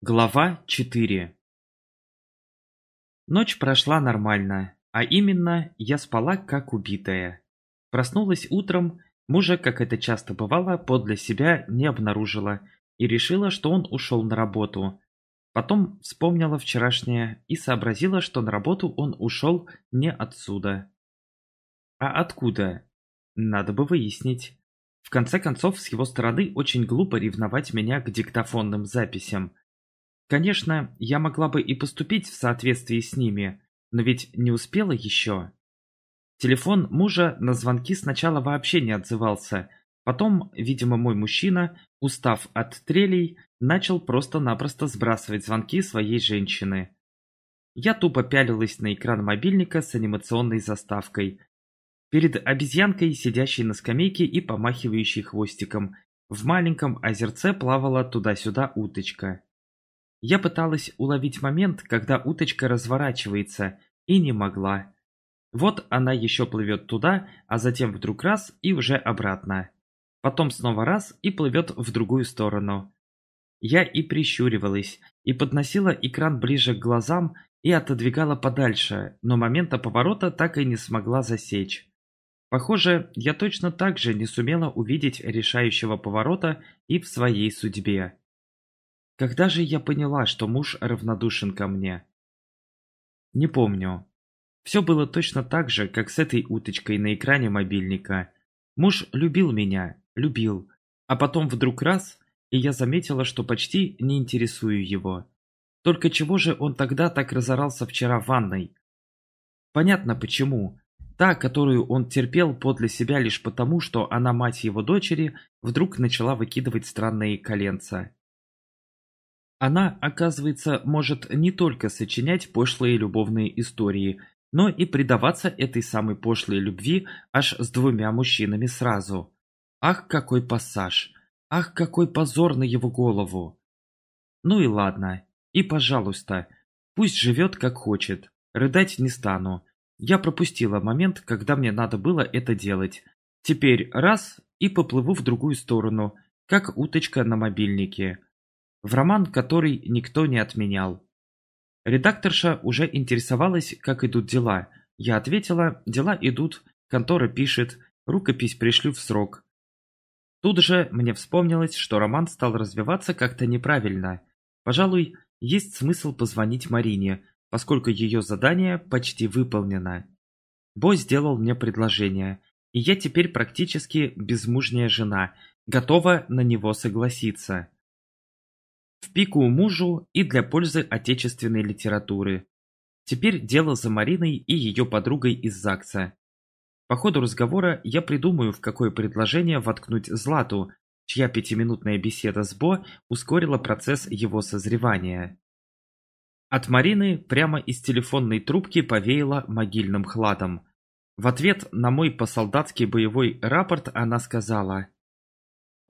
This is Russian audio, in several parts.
Глава 4 Ночь прошла нормально, а именно, я спала как убитая. Проснулась утром, мужа, как это часто бывало, подле себя не обнаружила и решила, что он ушел на работу. Потом вспомнила вчерашнее и сообразила, что на работу он ушел не отсюда. А откуда? Надо бы выяснить. В конце концов, с его стороны очень глупо ревновать меня к диктофонным записям – Конечно, я могла бы и поступить в соответствии с ними, но ведь не успела еще. Телефон мужа на звонки сначала вообще не отзывался, потом, видимо, мой мужчина, устав от трелей, начал просто-напросто сбрасывать звонки своей женщины. Я тупо пялилась на экран мобильника с анимационной заставкой. Перед обезьянкой, сидящей на скамейке и помахивающей хвостиком, в маленьком озерце плавала туда-сюда уточка. Я пыталась уловить момент, когда уточка разворачивается, и не могла. Вот она еще плывет туда, а затем вдруг раз и уже обратно. Потом снова раз и плывет в другую сторону. Я и прищуривалась, и подносила экран ближе к глазам и отодвигала подальше, но момента поворота так и не смогла засечь. Похоже, я точно так же не сумела увидеть решающего поворота и в своей судьбе. Когда же я поняла, что муж равнодушен ко мне? Не помню. Все было точно так же, как с этой уточкой на экране мобильника. Муж любил меня, любил. А потом вдруг раз, и я заметила, что почти не интересую его. Только чего же он тогда так разорался вчера в ванной? Понятно почему. Та, которую он терпел подле себя лишь потому, что она мать его дочери, вдруг начала выкидывать странные коленца. Она, оказывается, может не только сочинять пошлые любовные истории, но и предаваться этой самой пошлой любви аж с двумя мужчинами сразу. Ах, какой пассаж! Ах, какой позор на его голову! Ну и ладно. И пожалуйста, пусть живет как хочет. Рыдать не стану. Я пропустила момент, когда мне надо было это делать. Теперь раз и поплыву в другую сторону, как уточка на мобильнике в роман, который никто не отменял. Редакторша уже интересовалась, как идут дела. Я ответила, дела идут, контора пишет, рукопись пришлю в срок. Тут же мне вспомнилось, что роман стал развиваться как-то неправильно. Пожалуй, есть смысл позвонить Марине, поскольку ее задание почти выполнено. Бо сделал мне предложение, и я теперь практически безмужняя жена, готова на него согласиться в пику мужу и для пользы отечественной литературы. Теперь дело за Мариной и ее подругой из ЗАГСа. По ходу разговора я придумаю, в какое предложение воткнуть Злату, чья пятиминутная беседа с Бо ускорила процесс его созревания. От Марины прямо из телефонной трубки повеяло могильным хладом. В ответ на мой по-солдатски боевой рапорт она сказала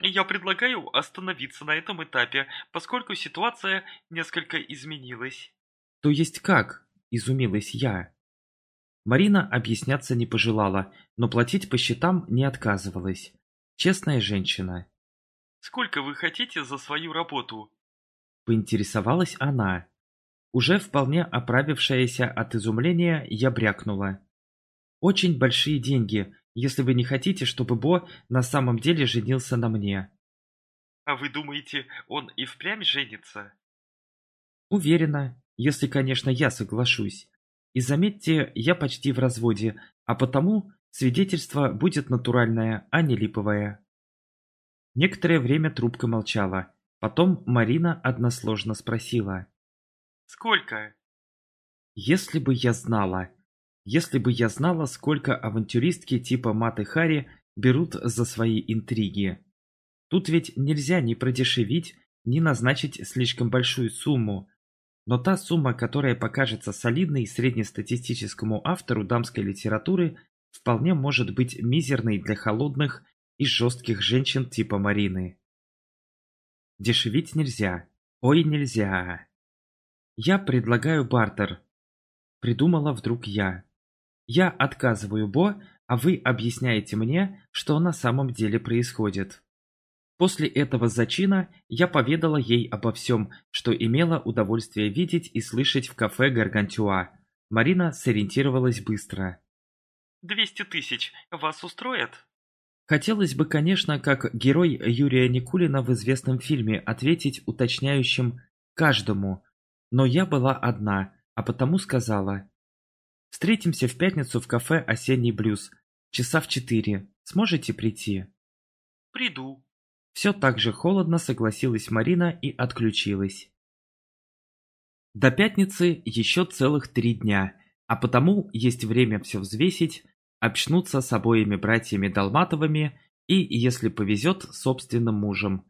я предлагаю остановиться на этом этапе, поскольку ситуация несколько изменилась. То есть как? Изумилась я. Марина объясняться не пожелала, но платить по счетам не отказывалась. Честная женщина. Сколько вы хотите за свою работу? Поинтересовалась она. Уже вполне оправившаяся от изумления, я брякнула. Очень большие деньги, если вы не хотите, чтобы Бо на самом деле женился на мне. А вы думаете, он и впрямь женится? Уверена, если, конечно, я соглашусь. И заметьте, я почти в разводе, а потому свидетельство будет натуральное, а не липовое. Некоторое время трубка молчала. Потом Марина односложно спросила. «Сколько?» «Если бы я знала», если бы я знала, сколько авантюристки типа Маты Хари берут за свои интриги. Тут ведь нельзя ни продешевить, ни назначить слишком большую сумму. Но та сумма, которая покажется солидной среднестатистическому автору дамской литературы, вполне может быть мизерной для холодных и жестких женщин типа Марины. Дешевить нельзя. Ой, нельзя. Я предлагаю бартер. Придумала вдруг я. Я отказываю Бо, а вы объясняете мне, что на самом деле происходит. После этого зачина я поведала ей обо всем, что имела удовольствие видеть и слышать в кафе Гаргантюа. Марина сориентировалась быстро. «Двести тысяч вас устроит?» Хотелось бы, конечно, как герой Юрия Никулина в известном фильме, ответить уточняющим «каждому», но я была одна, а потому сказала «Встретимся в пятницу в кафе «Осенний блюз», часа в четыре. Сможете прийти?» «Приду», все так же холодно согласилась Марина и отключилась. До пятницы еще целых три дня, а потому есть время все взвесить, общнуться с обоими братьями Долматовыми и, если повезет, собственным мужем.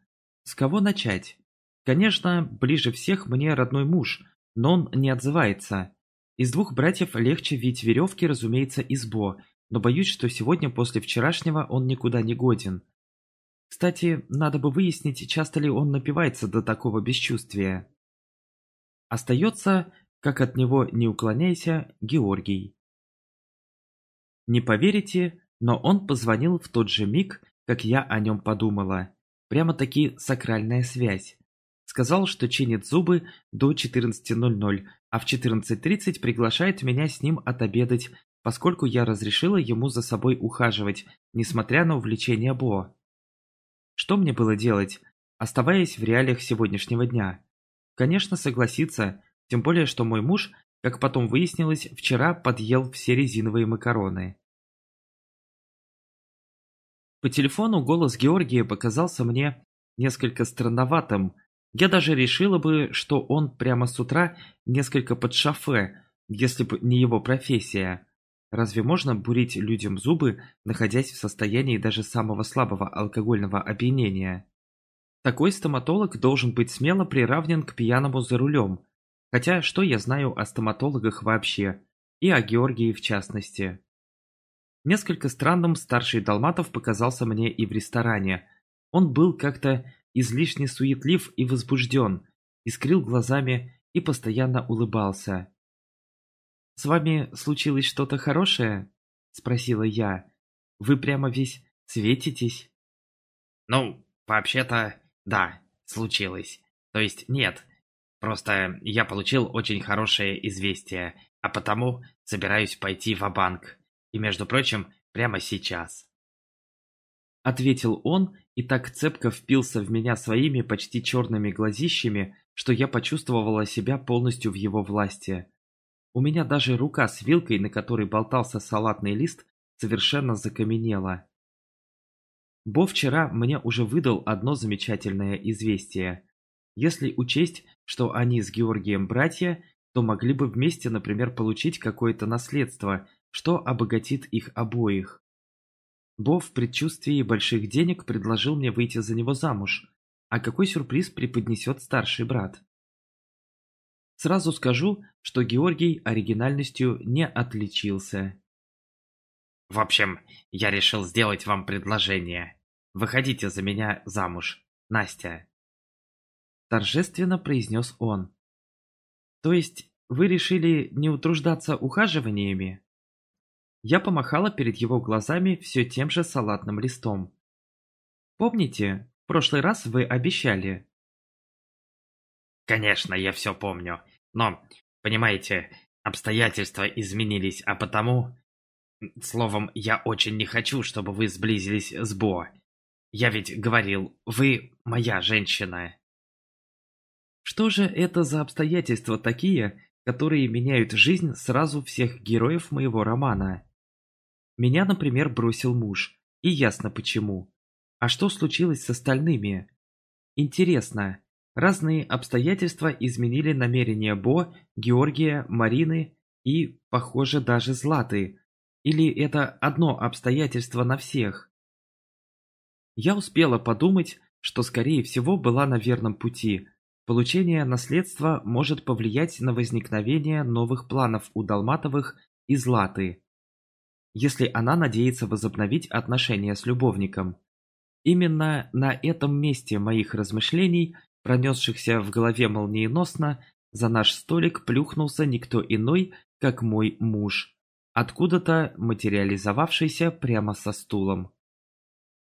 С кого начать? Конечно, ближе всех мне родной муж, но он не отзывается. Из двух братьев легче ведь веревки, разумеется, избо, но боюсь, что сегодня после вчерашнего он никуда не годен. Кстати, надо бы выяснить, часто ли он напивается до такого бесчувствия. Остается, как от него не уклоняйся, Георгий. Не поверите, но он позвонил в тот же миг, как я о нем подумала. Прямо-таки сакральная связь. Сказал, что чинит зубы до 14.00, а в 14.30 приглашает меня с ним отобедать, поскольку я разрешила ему за собой ухаживать, несмотря на увлечение Бо. Что мне было делать, оставаясь в реалиях сегодняшнего дня? Конечно, согласиться, тем более, что мой муж, как потом выяснилось, вчера подъел все резиновые макароны. По телефону голос Георгия показался мне несколько странноватым. Я даже решила бы, что он прямо с утра несколько под шофе, если бы не его профессия. Разве можно бурить людям зубы, находясь в состоянии даже самого слабого алкогольного опьянения? Такой стоматолог должен быть смело приравнен к пьяному за рулем. Хотя что я знаю о стоматологах вообще, и о Георгии в частности. Несколько странным старший Долматов показался мне и в ресторане. Он был как-то излишне суетлив и возбужден, искрил глазами и постоянно улыбался. «С вами случилось что-то хорошее?» – спросила я. «Вы прямо весь светитесь?» «Ну, вообще-то, да, случилось. То есть нет. Просто я получил очень хорошее известие, а потому собираюсь пойти в банк И, между прочим, прямо сейчас». Ответил он и так цепко впился в меня своими почти черными глазищами, что я почувствовала себя полностью в его власти. У меня даже рука с вилкой, на которой болтался салатный лист, совершенно закаменела. Бо вчера мне уже выдал одно замечательное известие. Если учесть, что они с Георгием братья, то могли бы вместе, например, получить какое-то наследство, что обогатит их обоих. Бо в предчувствии больших денег предложил мне выйти за него замуж. А какой сюрприз преподнесет старший брат? Сразу скажу, что Георгий оригинальностью не отличился. В общем, я решил сделать вам предложение. Выходите за меня замуж, Настя. Торжественно произнес он. То есть вы решили не утруждаться ухаживаниями? Я помахала перед его глазами все тем же салатным листом. Помните, в прошлый раз вы обещали, Конечно, я все помню. Но, понимаете, обстоятельства изменились, а потому... Словом, я очень не хочу, чтобы вы сблизились с Бо. Я ведь говорил, вы моя женщина. Что же это за обстоятельства такие, которые меняют жизнь сразу всех героев моего романа? Меня, например, бросил муж, и ясно почему. А что случилось с остальными? Интересно, Разные обстоятельства изменили намерения Бо, Георгия, Марины и, похоже, даже Златы. Или это одно обстоятельство на всех? Я успела подумать, что скорее всего была на верном пути. Получение наследства может повлиять на возникновение новых планов у Долматовых и Златы, если она надеется возобновить отношения с любовником. Именно на этом месте моих размышлений пронесшихся в голове молниеносно, за наш столик плюхнулся никто иной, как мой муж, откуда-то материализовавшийся прямо со стулом.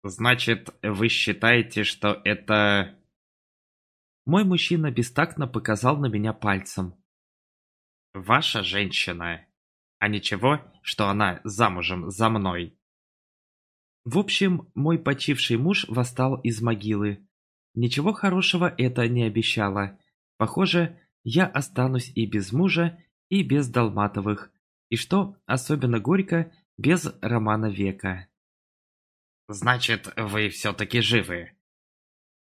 Значит, вы считаете, что это... Мой мужчина бестактно показал на меня пальцем. Ваша женщина. А ничего, что она замужем за мной. В общем, мой почивший муж восстал из могилы. Ничего хорошего это не обещало. Похоже, я останусь и без мужа, и без Долматовых. И что особенно горько, без романа века. «Значит, вы все-таки живы?»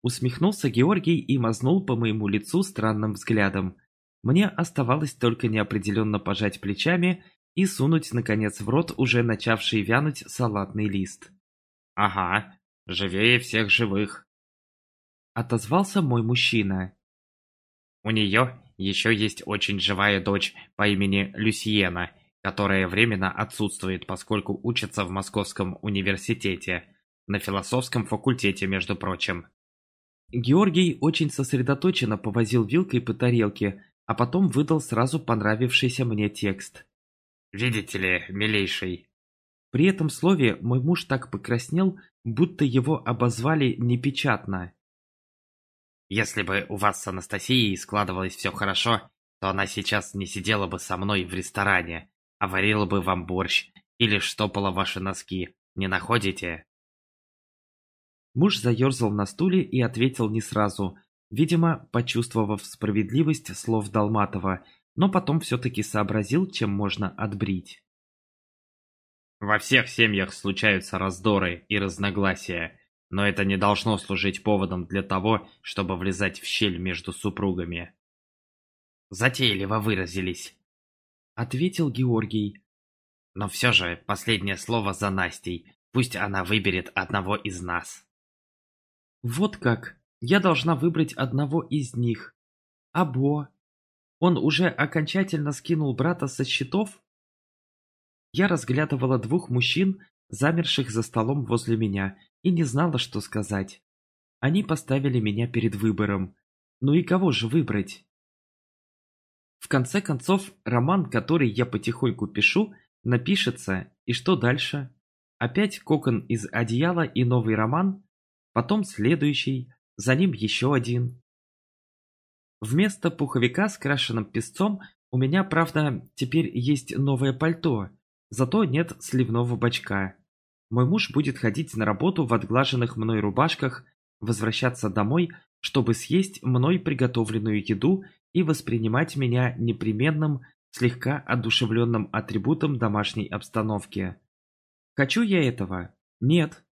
Усмехнулся Георгий и мазнул по моему лицу странным взглядом. Мне оставалось только неопределенно пожать плечами и сунуть, наконец, в рот уже начавший вянуть салатный лист. «Ага, живее всех живых», — отозвался мой мужчина. «У нее еще есть очень живая дочь по имени Люсьена, которая временно отсутствует, поскольку учится в Московском университете, на философском факультете, между прочим. Георгий очень сосредоточенно повозил вилкой по тарелке, а потом выдал сразу понравившийся мне текст. «Видите ли, милейший...» При этом слове мой муж так покраснел, будто его обозвали непечатно. «Если бы у вас с Анастасией складывалось все хорошо, то она сейчас не сидела бы со мной в ресторане, а варила бы вам борщ или штопала ваши носки. Не находите?» Муж заерзал на стуле и ответил не сразу, видимо, почувствовав справедливость слов Долматова, но потом все-таки сообразил, чем можно отбрить. Во всех семьях случаются раздоры и разногласия, но это не должно служить поводом для того, чтобы влезать в щель между супругами. Затейливо выразились, ответил Георгий. Но все же последнее слово за Настей, пусть она выберет одного из нас. Вот как. Я должна выбрать одного из них. Або. Он уже окончательно скинул брата со счетов? Я разглядывала двух мужчин, замерших за столом возле меня, и не знала, что сказать. Они поставили меня перед выбором. Ну и кого же выбрать? В конце концов, роман, который я потихоньку пишу, напишется, и что дальше? Опять кокон из одеяла и новый роман? потом следующий, за ним еще один. Вместо пуховика с крашенным песцом у меня, правда, теперь есть новое пальто, зато нет сливного бачка. Мой муж будет ходить на работу в отглаженных мной рубашках, возвращаться домой, чтобы съесть мной приготовленную еду и воспринимать меня непременным, слегка одушевленным атрибутом домашней обстановки. Хочу я этого? Нет.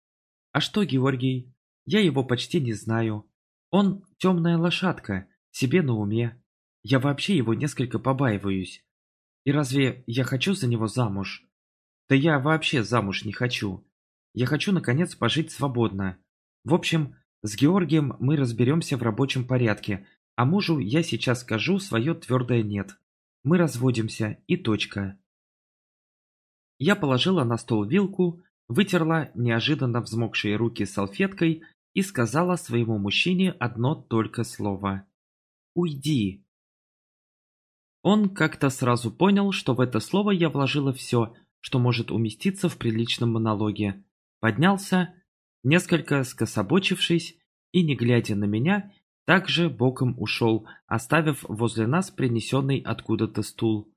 А что, Георгий? Я его почти не знаю. Он темная лошадка, себе на уме. Я вообще его несколько побаиваюсь. И разве я хочу за него замуж? Да я вообще замуж не хочу. Я хочу, наконец, пожить свободно. В общем, с Георгием мы разберемся в рабочем порядке, а мужу я сейчас скажу свое твердое «нет». Мы разводимся, и точка. Я положила на стол вилку, вытерла неожиданно взмокшие руки салфеткой и сказала своему мужчине одно только слово «Уйди». Он как-то сразу понял, что в это слово я вложила все, что может уместиться в приличном монологе. Поднялся, несколько скособочившись, и, не глядя на меня, также боком ушел, оставив возле нас принесенный откуда-то стул.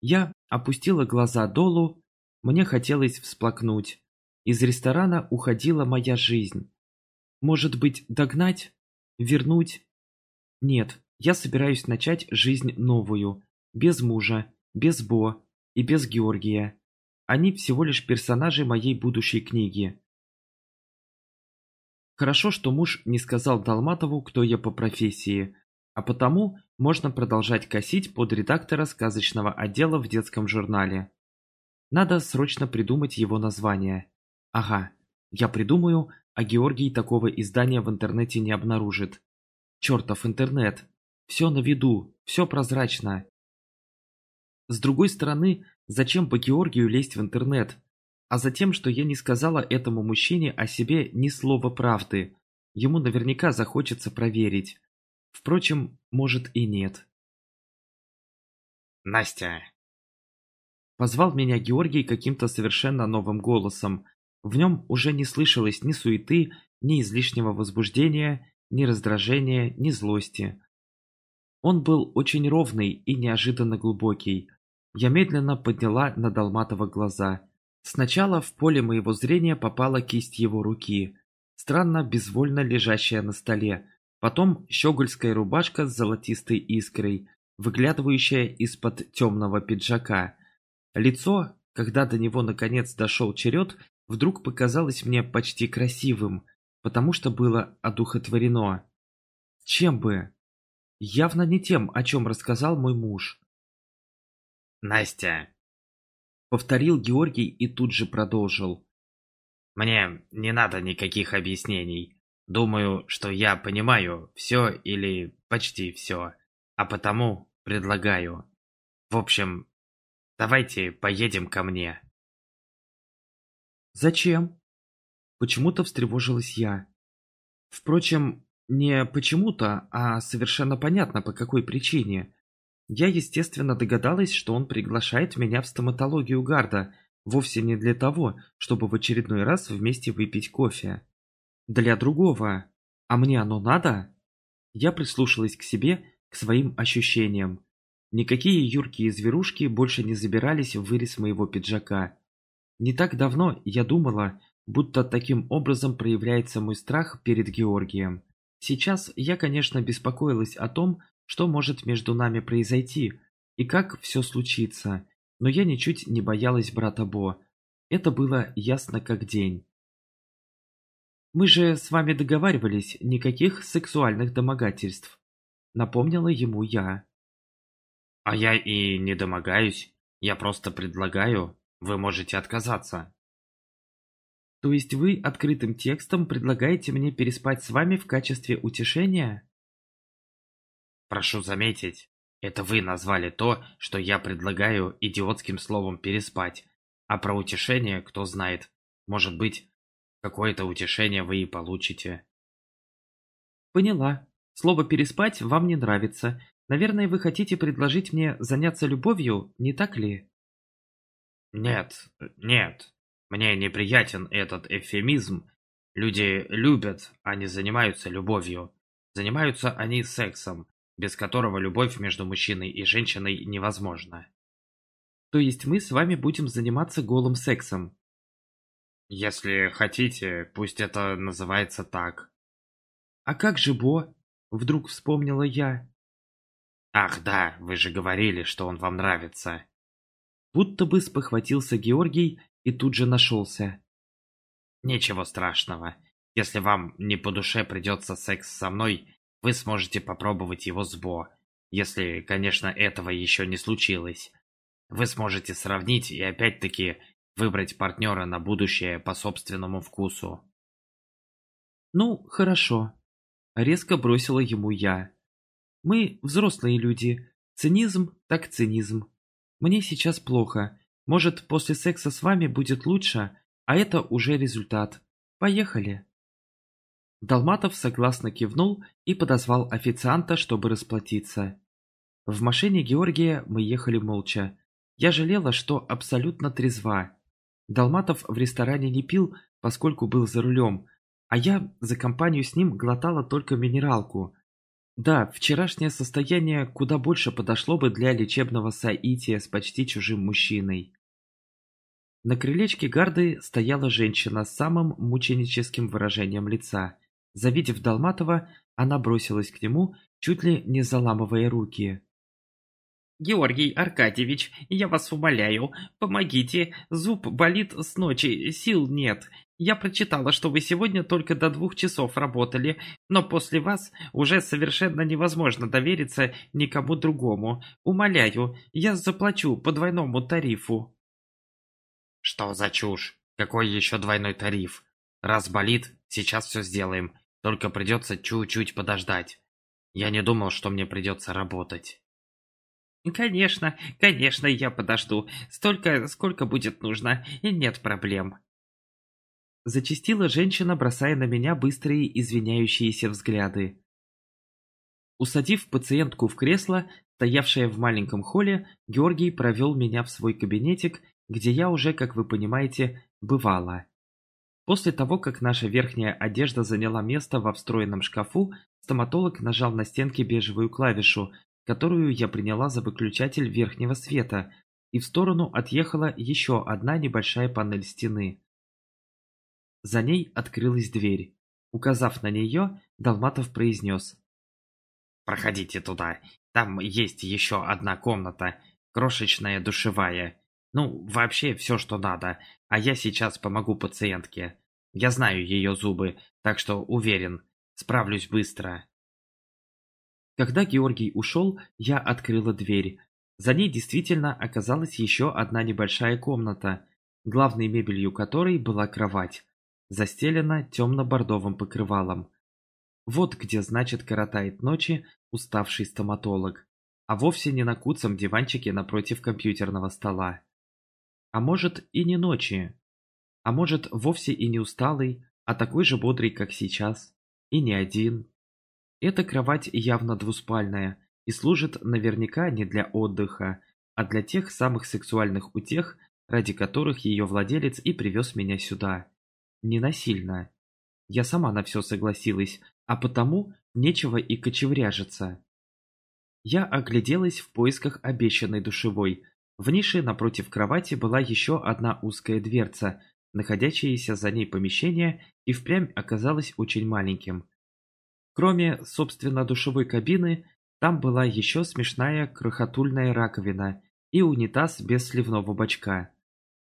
Я опустила глаза долу, мне хотелось всплакнуть. Из ресторана уходила моя жизнь. Может быть, догнать? Вернуть? Нет, я собираюсь начать жизнь новую. Без мужа, без Бо и без Георгия. Они всего лишь персонажи моей будущей книги. Хорошо, что муж не сказал Долматову, кто я по профессии, а потому можно продолжать косить под редактора сказочного отдела в детском журнале. Надо срочно придумать его название. Ага, я придумаю, а Георгий такого издания в интернете не обнаружит. Чертов интернет! Все на виду, все прозрачно. С другой стороны, зачем по Георгию лезть в интернет? А за тем, что я не сказала этому мужчине о себе ни слова правды. Ему наверняка захочется проверить. Впрочем, может и нет. Настя. Позвал меня Георгий каким-то совершенно новым голосом, В нем уже не слышалось ни суеты, ни излишнего возбуждения, ни раздражения, ни злости. Он был очень ровный и неожиданно глубокий. Я медленно подняла на Долматова глаза. Сначала в поле моего зрения попала кисть его руки, странно безвольно лежащая на столе, потом щегольская рубашка с золотистой искрой, выглядывающая из-под темного пиджака. Лицо, когда до него наконец дошел черед, вдруг показалось мне почти красивым, потому что было одухотворено. Чем бы? Явно не тем, о чем рассказал мой муж. «Настя!» Повторил Георгий и тут же продолжил. «Мне не надо никаких объяснений. Думаю, что я понимаю все или почти все, а потому предлагаю. В общем, давайте поедем ко мне». «Зачем?» Почему-то встревожилась я. Впрочем, не почему-то, а совершенно понятно, по какой причине. Я, естественно, догадалась, что он приглашает меня в стоматологию Гарда, вовсе не для того, чтобы в очередной раз вместе выпить кофе. Для другого. А мне оно надо? Я прислушалась к себе, к своим ощущениям. Никакие юркие зверушки больше не забирались в вырез моего пиджака. Не так давно я думала, будто таким образом проявляется мой страх перед Георгием. Сейчас я, конечно, беспокоилась о том, что может между нами произойти и как все случится, но я ничуть не боялась брата Бо. Это было ясно как день. «Мы же с вами договаривались, никаких сексуальных домогательств», — напомнила ему я. «А я и не домогаюсь, я просто предлагаю, вы можете отказаться». То есть вы открытым текстом предлагаете мне переспать с вами в качестве утешения? Прошу заметить, это вы назвали то, что я предлагаю идиотским словом переспать. А про утешение, кто знает, может быть, какое-то утешение вы и получите. Поняла. Слово «переспать» вам не нравится. Наверное, вы хотите предложить мне заняться любовью, не так ли? Нет, нет, мне неприятен этот эвфемизм. Люди любят, а не занимаются любовью. Занимаются они сексом, без которого любовь между мужчиной и женщиной невозможна. То есть мы с вами будем заниматься голым сексом? Если хотите, пусть это называется так. А как же Бо? Вдруг вспомнила я. Ах да, вы же говорили, что он вам нравится. Будто бы спохватился Георгий и тут же нашелся. Ничего страшного. Если вам не по душе придется секс со мной, вы сможете попробовать его с Бо. Если, конечно, этого еще не случилось. Вы сможете сравнить и опять-таки выбрать партнера на будущее по собственному вкусу. Ну, хорошо. Резко бросила ему я. Мы взрослые люди. Цинизм так цинизм. Мне сейчас плохо. Может, после секса с вами будет лучше, а это уже результат. Поехали. Долматов согласно кивнул и подозвал официанта, чтобы расплатиться. В машине Георгия мы ехали молча. Я жалела, что абсолютно трезва. Долматов в ресторане не пил, поскольку был за рулем, а я за компанию с ним глотала только минералку. Да, вчерашнее состояние куда больше подошло бы для лечебного соития с почти чужим мужчиной. На крылечке гарды стояла женщина с самым мученическим выражением лица. Завидев Долматова, она бросилась к нему, чуть ли не заламывая руки. «Георгий Аркадьевич, я вас умоляю, помогите, зуб болит с ночи, сил нет. Я прочитала, что вы сегодня только до двух часов работали, но после вас уже совершенно невозможно довериться никому другому. Умоляю, я заплачу по двойному тарифу». Что за чушь? Какой еще двойной тариф? Раз болит, сейчас все сделаем. Только придется чуть-чуть подождать. Я не думал, что мне придется работать. Конечно, конечно, я подожду. Столько, сколько будет нужно, и нет проблем. Зачастила женщина, бросая на меня быстрые извиняющиеся взгляды. Усадив пациентку в кресло, стоявшее в маленьком холле, Георгий провел меня в свой кабинетик где я уже, как вы понимаете, бывала. После того, как наша верхняя одежда заняла место во встроенном шкафу, стоматолог нажал на стенке бежевую клавишу, которую я приняла за выключатель верхнего света, и в сторону отъехала еще одна небольшая панель стены. За ней открылась дверь. Указав на нее, Долматов произнес. «Проходите туда. Там есть еще одна комната, крошечная душевая. Ну, вообще все, что надо. А я сейчас помогу пациентке. Я знаю ее зубы, так что уверен, справлюсь быстро. Когда Георгий ушел, я открыла дверь. За ней действительно оказалась еще одна небольшая комната, главной мебелью которой была кровать, застелена темно-бордовым покрывалом. Вот где, значит, коротает ночи уставший стоматолог, а вовсе не на куцом диванчике напротив компьютерного стола. А может и не ночи. А может вовсе и не усталый, а такой же бодрый, как сейчас. И не один. Эта кровать явно двуспальная и служит наверняка не для отдыха, а для тех самых сексуальных утех, ради которых ее владелец и привез меня сюда. Не насильно. Я сама на все согласилась, а потому нечего и кочевряжиться. Я огляделась в поисках обещанной душевой, в нише напротив кровати была еще одна узкая дверца, находящееся за ней помещение и впрямь оказалось очень маленьким. Кроме, собственно, душевой кабины, там была еще смешная крохотульная раковина и унитаз без сливного бачка.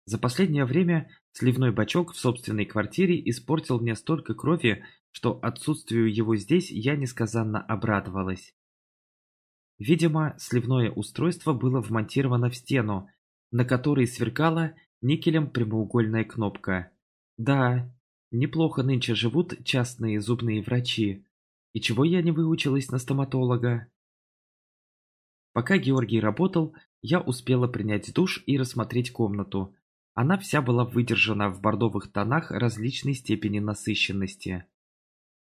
За последнее время сливной бачок в собственной квартире испортил мне столько крови, что отсутствию его здесь я несказанно обрадовалась. Видимо, сливное устройство было вмонтировано в стену, на которой сверкала никелем прямоугольная кнопка. Да, неплохо нынче живут частные зубные врачи. И чего я не выучилась на стоматолога? Пока Георгий работал, я успела принять душ и рассмотреть комнату. Она вся была выдержана в бордовых тонах различной степени насыщенности.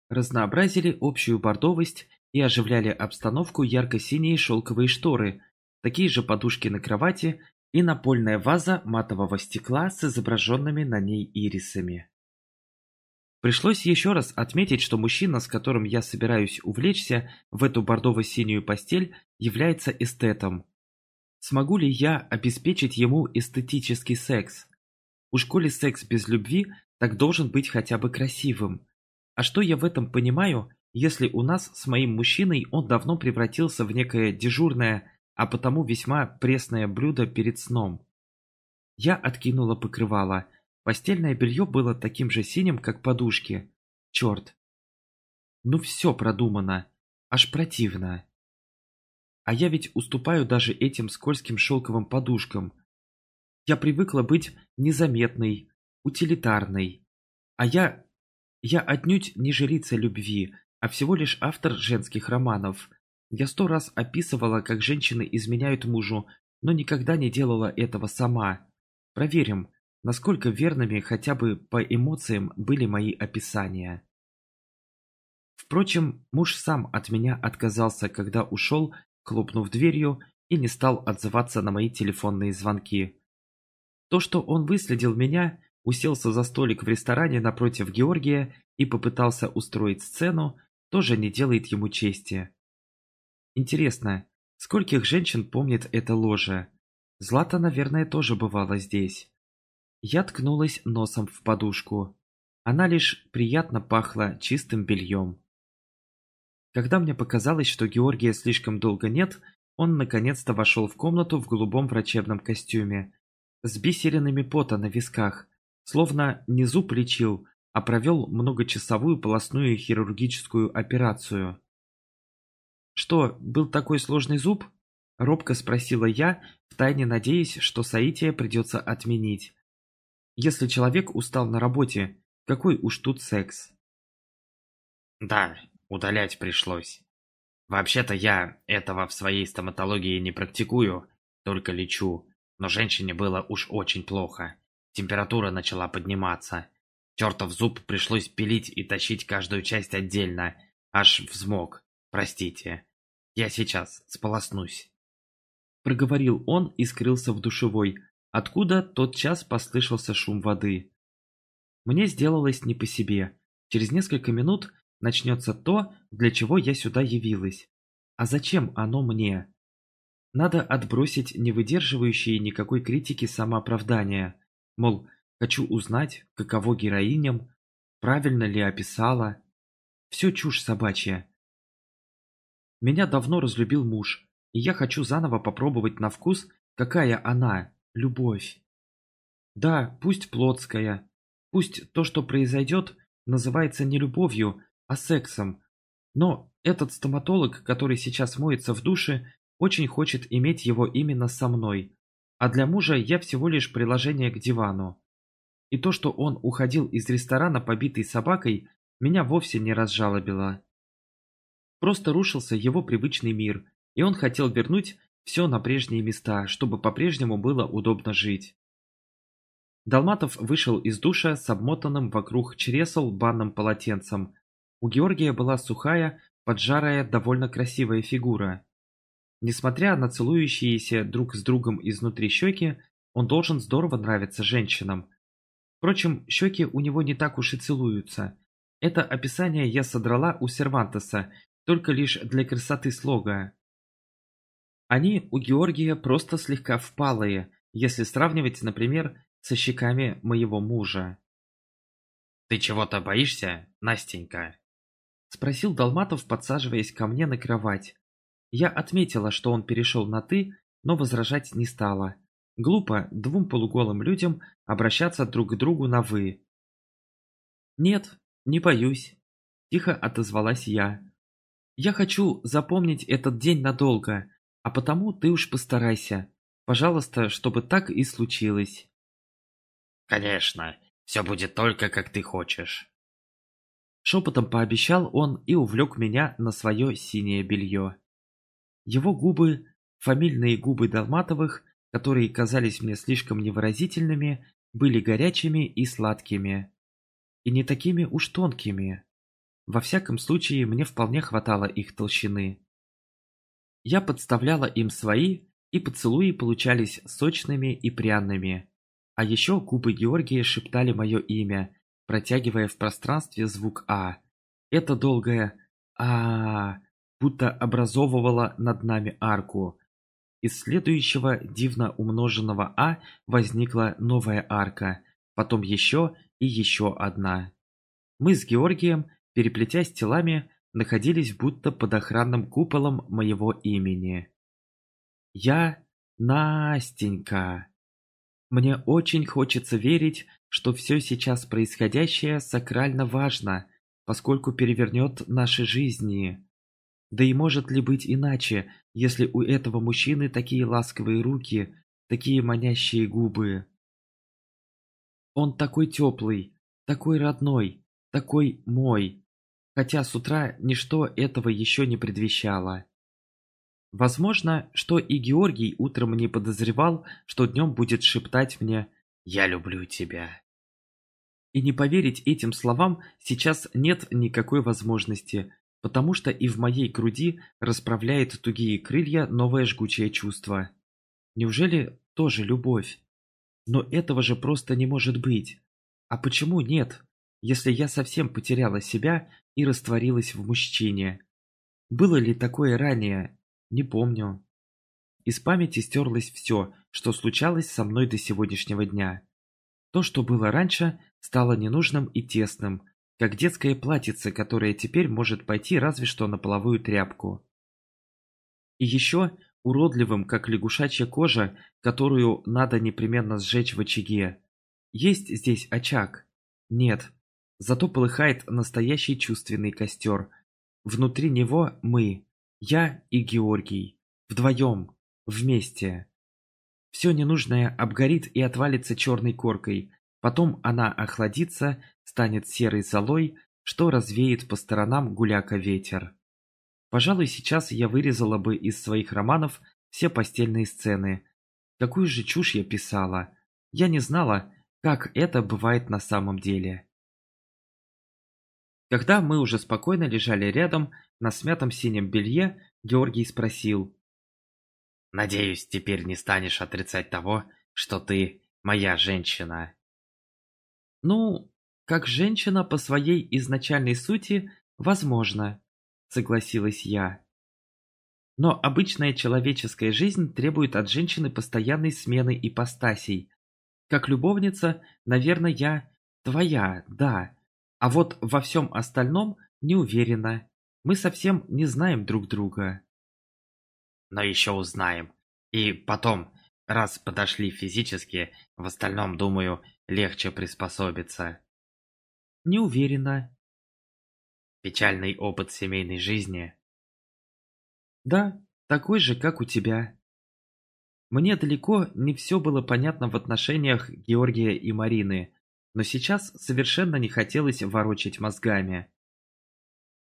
Разнообразили общую бордовость и оживляли обстановку ярко-синие шелковые шторы, такие же подушки на кровати и напольная ваза матового стекла с изображенными на ней ирисами. Пришлось еще раз отметить, что мужчина, с которым я собираюсь увлечься в эту бордово-синюю постель, является эстетом. Смогу ли я обеспечить ему эстетический секс? Уж коли секс без любви, так должен быть хотя бы красивым. А что я в этом понимаю, если у нас с моим мужчиной он давно превратился в некое дежурное, а потому весьма пресное блюдо перед сном. Я откинула покрывало. Постельное белье было таким же синим, как подушки. Черт. Ну все продумано. Аж противно. А я ведь уступаю даже этим скользким шелковым подушкам. Я привыкла быть незаметной, утилитарной. А я... Я отнюдь не жрица любви, а всего лишь автор женских романов. Я сто раз описывала, как женщины изменяют мужу, но никогда не делала этого сама. Проверим, насколько верными хотя бы по эмоциям были мои описания. Впрочем, муж сам от меня отказался, когда ушел, хлопнув дверью, и не стал отзываться на мои телефонные звонки. То, что он выследил меня, уселся за столик в ресторане напротив Георгия и попытался устроить сцену, тоже не делает ему чести. Интересно, скольких женщин помнит это ложе? Злата, наверное, тоже бывала здесь. Я ткнулась носом в подушку. Она лишь приятно пахла чистым бельем. Когда мне показалось, что Георгия слишком долго нет, он наконец-то вошел в комнату в голубом врачебном костюме, с бисеринами пота на висках, словно не зуб лечил, а провел многочасовую полостную хирургическую операцию. «Что, был такой сложный зуб?» – робко спросила я, втайне надеясь, что соитие придется отменить. «Если человек устал на работе, какой уж тут секс?» «Да, удалять пришлось. Вообще-то я этого в своей стоматологии не практикую, только лечу, но женщине было уж очень плохо. Температура начала подниматься. Чертов зуб пришлось пилить и тащить каждую часть отдельно. Аж взмок. Простите. Я сейчас сполоснусь. Проговорил он и скрылся в душевой, откуда тот час послышался шум воды. Мне сделалось не по себе. Через несколько минут начнется то, для чего я сюда явилась. А зачем оно мне? Надо отбросить невыдерживающие никакой критики самооправдания. Мол, хочу узнать, каково героиням, правильно ли описала. Все чушь собачья. Меня давно разлюбил муж, и я хочу заново попробовать на вкус, какая она, любовь. Да, пусть плотская, пусть то, что произойдет, называется не любовью, а сексом. Но этот стоматолог, который сейчас моется в душе, очень хочет иметь его именно со мной. А для мужа я всего лишь приложение к дивану. И то, что он уходил из ресторана побитый собакой, меня вовсе не разжалобило. Просто рушился его привычный мир, и он хотел вернуть все на прежние места, чтобы по-прежнему было удобно жить. Долматов вышел из душа с обмотанным вокруг чресл банным полотенцем. У Георгия была сухая, поджарая, довольно красивая фигура. Несмотря на целующиеся друг с другом изнутри щеки, он должен здорово нравиться женщинам. Впрочем, щеки у него не так уж и целуются. Это описание я содрала у Сервантеса, только лишь для красоты слога. Они у Георгия просто слегка впалые, если сравнивать, например, со щеками моего мужа. «Ты чего-то боишься, Настенька?» Спросил Долматов, подсаживаясь ко мне на кровать. Я отметила, что он перешел на «ты», но возражать не стала. Глупо двум полуголым людям обращаться друг к другу на «вы». «Нет, не боюсь», – тихо отозвалась я. «Я хочу запомнить этот день надолго, а потому ты уж постарайся. Пожалуйста, чтобы так и случилось». «Конечно, все будет только как ты хочешь». Шепотом пообещал он и увлек меня на свое синее белье. Его губы, фамильные губы Долматовых, которые казались мне слишком невыразительными, были горячими и сладкими. И не такими уж тонкими. Во всяком случае, мне вполне хватало их толщины. Я подставляла им свои, и поцелуи получались сочными и пряными. А еще губы Георгия шептали мое имя, протягивая в пространстве звук «А». Это долгое а, будто образовывала над нами арку. Из следующего дивно умноженного «а» возникла новая арка, потом еще и еще одна. Мы с Георгием, переплетясь телами, находились будто под охранным куполом моего имени. Я Настенька. Мне очень хочется верить, что все сейчас происходящее сакрально важно, поскольку перевернет наши жизни. Да и может ли быть иначе, если у этого мужчины такие ласковые руки, такие манящие губы? Он такой теплый, такой родной, такой мой, хотя с утра ничто этого еще не предвещало. Возможно, что и Георгий утром не подозревал, что днем будет шептать мне «Я люблю тебя». И не поверить этим словам сейчас нет никакой возможности, потому что и в моей груди расправляет тугие крылья новое жгучее чувство. Неужели тоже любовь? Но этого же просто не может быть. А почему нет, если я совсем потеряла себя и растворилась в мужчине? Было ли такое ранее? Не помню. Из памяти стерлось все, что случалось со мной до сегодняшнего дня. То, что было раньше, стало ненужным и тесным, как детское платьице, которое теперь может пойти разве что на половую тряпку. И еще уродливым, как лягушачья кожа, которую надо непременно сжечь в очаге. Есть здесь очаг? Нет. Зато полыхает настоящий чувственный костер. Внутри него мы, я и Георгий. Вдвоем, вместе. Все ненужное обгорит и отвалится черной коркой, Потом она охладится, станет серой золой, что развеет по сторонам гуляка ветер. Пожалуй, сейчас я вырезала бы из своих романов все постельные сцены. Какую же чушь я писала. Я не знала, как это бывает на самом деле. Когда мы уже спокойно лежали рядом на смятом синем белье, Георгий спросил. «Надеюсь, теперь не станешь отрицать того, что ты моя женщина». Ну, как женщина по своей изначальной сути, возможно, согласилась я. Но обычная человеческая жизнь требует от женщины постоянной смены ипостасей. Как любовница, наверное, я твоя, да. А вот во всем остальном не уверена. Мы совсем не знаем друг друга. Но еще узнаем. И потом, раз подошли физически, в остальном, думаю, легче приспособиться. Не уверена. Печальный опыт семейной жизни. Да, такой же, как у тебя. Мне далеко не все было понятно в отношениях Георгия и Марины, но сейчас совершенно не хотелось ворочать мозгами.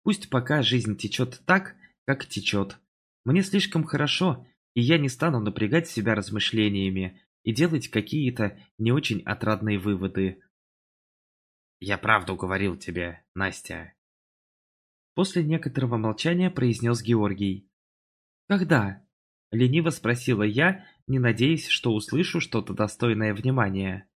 Пусть пока жизнь течет так, как течет. Мне слишком хорошо, и я не стану напрягать себя размышлениями и делать какие-то не очень отрадные выводы. «Я правду говорил тебе, Настя». После некоторого молчания произнес Георгий. «Когда?» – лениво спросила я, не надеясь, что услышу что-то достойное внимания.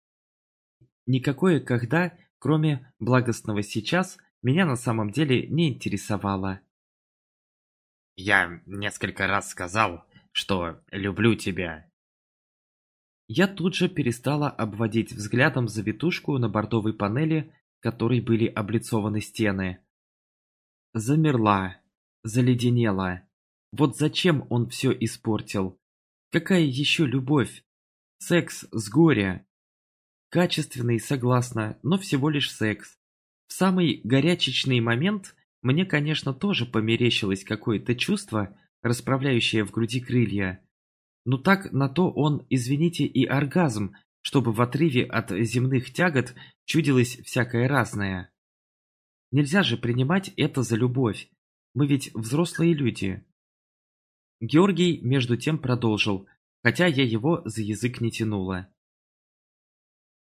Никакое «когда», кроме благостного «сейчас», меня на самом деле не интересовало. «Я несколько раз сказал, что люблю тебя». Я тут же перестала обводить взглядом завитушку на бордовой панели, которой были облицованы стены. Замерла, заледенела. Вот зачем он все испортил? Какая еще любовь? Секс с горя. Качественный, согласна, но всего лишь секс. В самый горячечный момент мне, конечно, тоже померещилось какое-то чувство, расправляющее в груди крылья. Но так на то он, извините, и оргазм, чтобы в отрыве от земных тягот чудилось всякое разное. Нельзя же принимать это за любовь. Мы ведь взрослые люди. Георгий между тем продолжил, хотя я его за язык не тянула.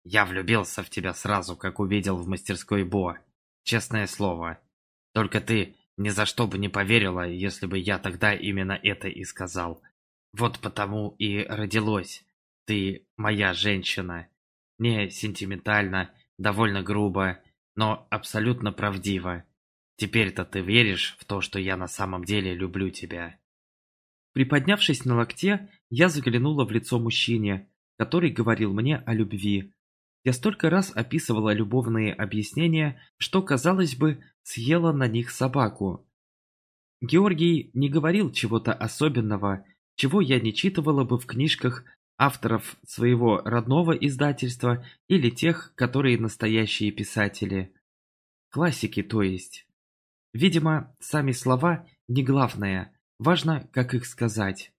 Я влюбился в тебя сразу, как увидел в мастерской Бо. Честное слово. Только ты ни за что бы не поверила, если бы я тогда именно это и сказал. Вот потому и родилось. Ты моя женщина. Не сентиментально, довольно грубо, но абсолютно правдиво. Теперь-то ты веришь в то, что я на самом деле люблю тебя. Приподнявшись на локте, я заглянула в лицо мужчине, который говорил мне о любви. Я столько раз описывала любовные объяснения, что, казалось бы, съела на них собаку. Георгий не говорил чего-то особенного, чего я не читывала бы в книжках авторов своего родного издательства или тех, которые настоящие писатели. Классики, то есть. Видимо, сами слова не главное, важно, как их сказать.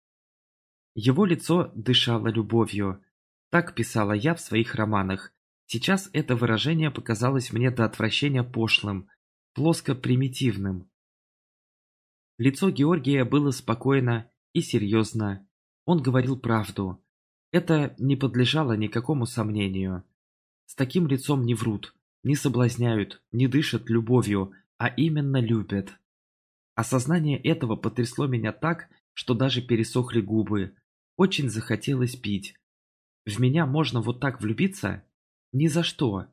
Его лицо дышало любовью. Так писала я в своих романах, Сейчас это выражение показалось мне до отвращения пошлым, плоско-примитивным. Лицо Георгия было спокойно и серьезно. Он говорил правду. Это не подлежало никакому сомнению. С таким лицом не врут, не соблазняют, не дышат любовью, а именно любят. Осознание этого потрясло меня так, что даже пересохли губы. Очень захотелось пить. В меня можно вот так влюбиться? Ни за что.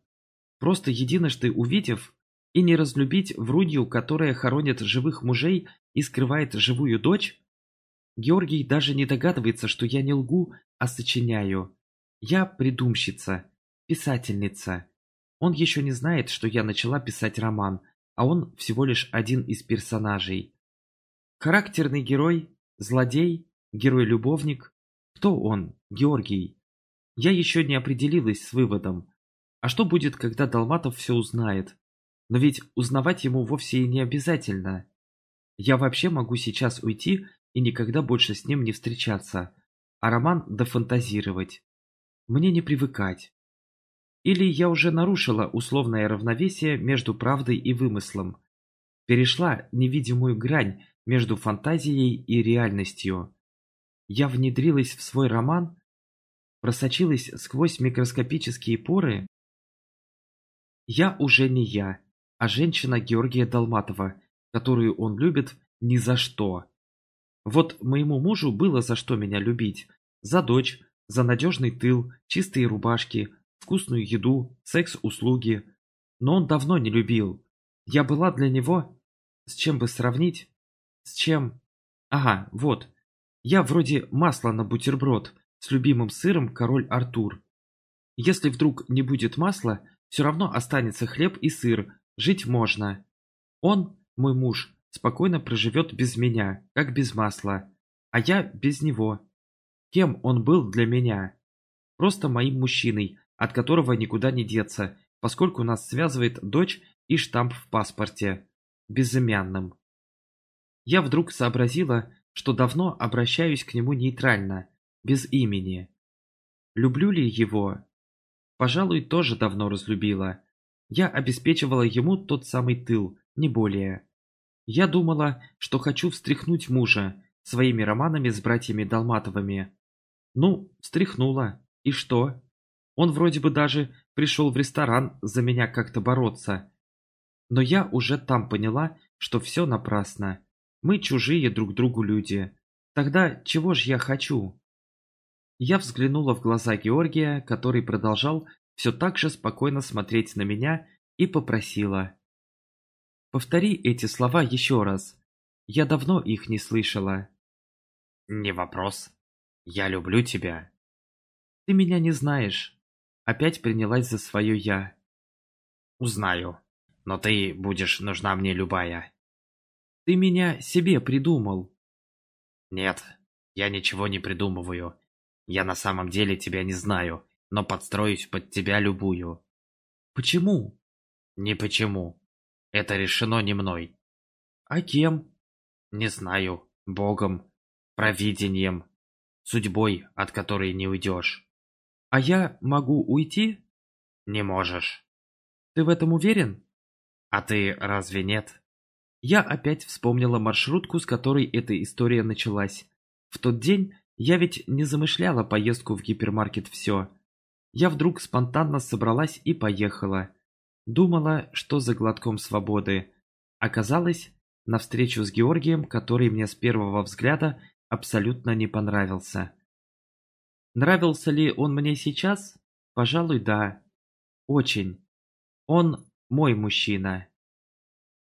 Просто единожды увидев и не разлюбить врунью, которая хоронит живых мужей и скрывает живую дочь? Георгий даже не догадывается, что я не лгу, а сочиняю. Я придумщица, писательница. Он еще не знает, что я начала писать роман, а он всего лишь один из персонажей. Характерный герой, злодей, герой-любовник. Кто он, Георгий? Я еще не определилась с выводом. А что будет, когда Долматов все узнает? Но ведь узнавать ему вовсе и не обязательно. Я вообще могу сейчас уйти и никогда больше с ним не встречаться, а роман дофантазировать. Мне не привыкать. Или я уже нарушила условное равновесие между правдой и вымыслом. Перешла невидимую грань между фантазией и реальностью. Я внедрилась в свой роман, просочилась сквозь микроскопические поры? Я уже не я, а женщина Георгия Долматова, которую он любит ни за что. Вот моему мужу было за что меня любить. За дочь, за надежный тыл, чистые рубашки, вкусную еду, секс-услуги. Но он давно не любил. Я была для него... С чем бы сравнить? С чем... Ага, вот. Я вроде масла на бутерброд с любимым сыром король Артур. Если вдруг не будет масла, все равно останется хлеб и сыр, жить можно. Он, мой муж, спокойно проживет без меня, как без масла, а я без него. Кем он был для меня? Просто моим мужчиной, от которого никуда не деться, поскольку нас связывает дочь и штамп в паспорте. Безымянным. Я вдруг сообразила, что давно обращаюсь к нему нейтрально, без имени. Люблю ли его? Пожалуй, тоже давно разлюбила. Я обеспечивала ему тот самый тыл, не более. Я думала, что хочу встряхнуть мужа своими романами с братьями Долматовыми. Ну, встряхнула. И что? Он вроде бы даже пришел в ресторан за меня как-то бороться. Но я уже там поняла, что все напрасно. Мы чужие друг другу люди. Тогда чего ж я хочу? Я взглянула в глаза Георгия, который продолжал все так же спокойно смотреть на меня, и попросила. «Повтори эти слова еще раз. Я давно их не слышала». «Не вопрос. Я люблю тебя». «Ты меня не знаешь». Опять принялась за свое «я». «Узнаю. Но ты будешь нужна мне любая». Ты меня себе придумал. Нет, я ничего не придумываю. Я на самом деле тебя не знаю, но подстроюсь под тебя любую. Почему? Не почему. Это решено не мной. А кем? Не знаю. Богом. Провидением. Судьбой, от которой не уйдешь. А я могу уйти? Не можешь. Ты в этом уверен? А ты разве нет? Я опять вспомнила маршрутку, с которой эта история началась. В тот день я ведь не замышляла поездку в гипермаркет «Все». Я вдруг спонтанно собралась и поехала. Думала, что за глотком свободы. Оказалось, на встречу с Георгием, который мне с первого взгляда абсолютно не понравился. Нравился ли он мне сейчас? Пожалуй, да. Очень. Он мой мужчина.